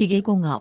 기계공업,